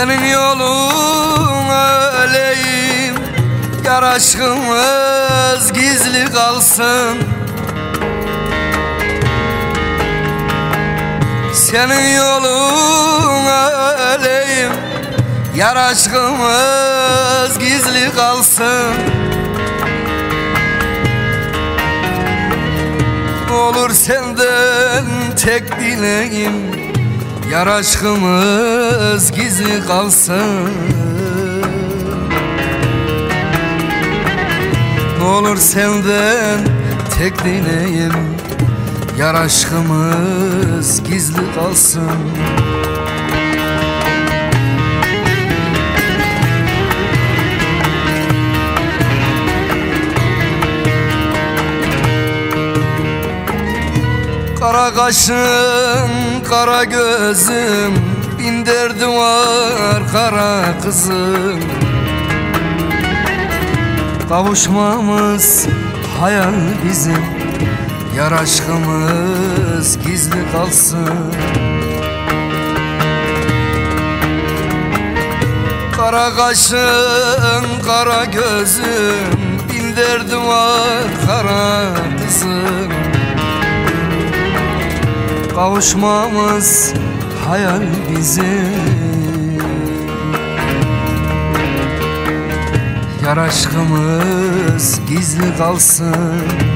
Senin yolun öleyim Yar aşkımız gizli kalsın. Senin yolun öleyim Yar aşkımız gizli kalsın. Olur senden tek dileğim Yar aşkımız gizli kalsın. Ne olur senden tek dileğim. Yar aşkımız gizli kalsın Kara kaşın, kara gözüm. Bin derdi var kara kızım. Kavuşmamız hayal bizim. Yar aşkımız gizli kalsın. Kara kaşın, kara gözüm. Bin derdi var kara kızım Kavuşmamız hayal bizim Yar aşkımız gizli kalsın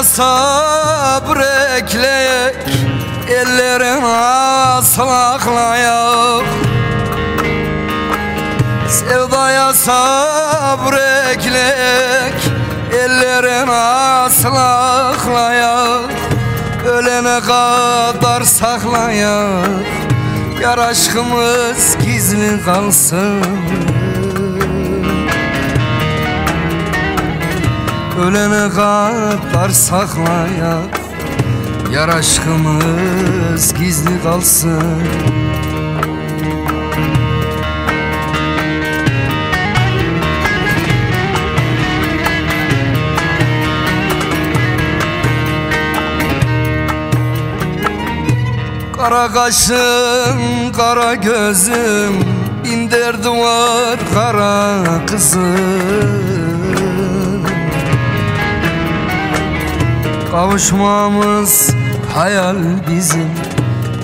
Sevdaya sabrekleyek Ellerin aslaklayak Sevdaya sabrekleyek Ellerin aslaklayak Ölene kadar saklayak Yar aşkımız gizli kalsın Ölene kadar saklayak Yar aşkımız gizli kalsın Kara kaşın, kara gözüm Bin derdi var kara kızım Kavuşmamız hayal bizim.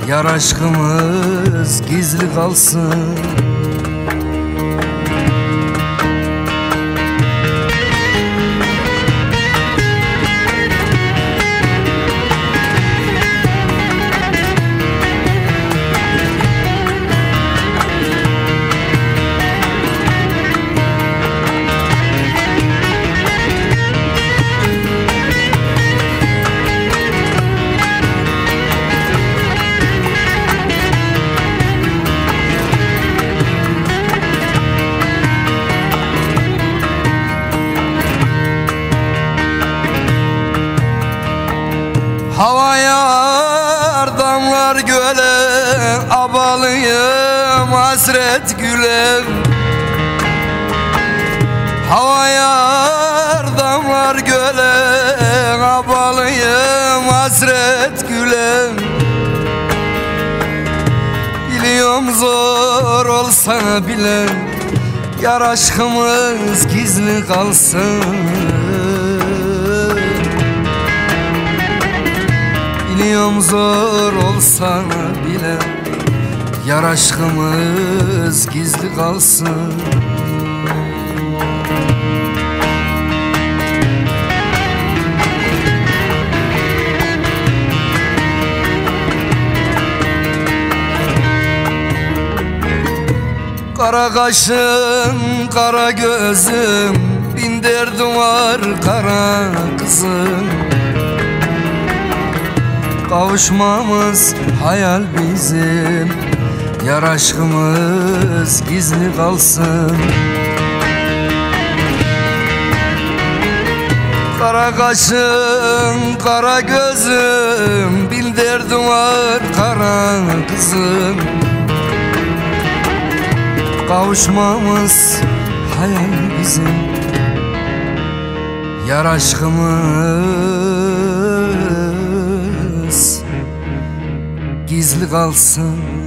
Yar aşkımız gizli kalsın Havaya damlar göle Abalıyım hasret güle Havaya damlar göle Abalıyım hasret güle Biliyorum zor olsa bile Yar aşkımız gizli kalsın Biliyorum zor olsa bile Yar aşkımız gizli kalsın Kara kaşın, kara gözüm Bin derdim var kara kızım Kavuşmamız hayal bizim. Yar aşkımız gizli kalsın. Kara kaşın, kara gözüm Bil derdim var kara kızım. Kavuşmamız hayal bizim. Yar aşkımız gizli kalsın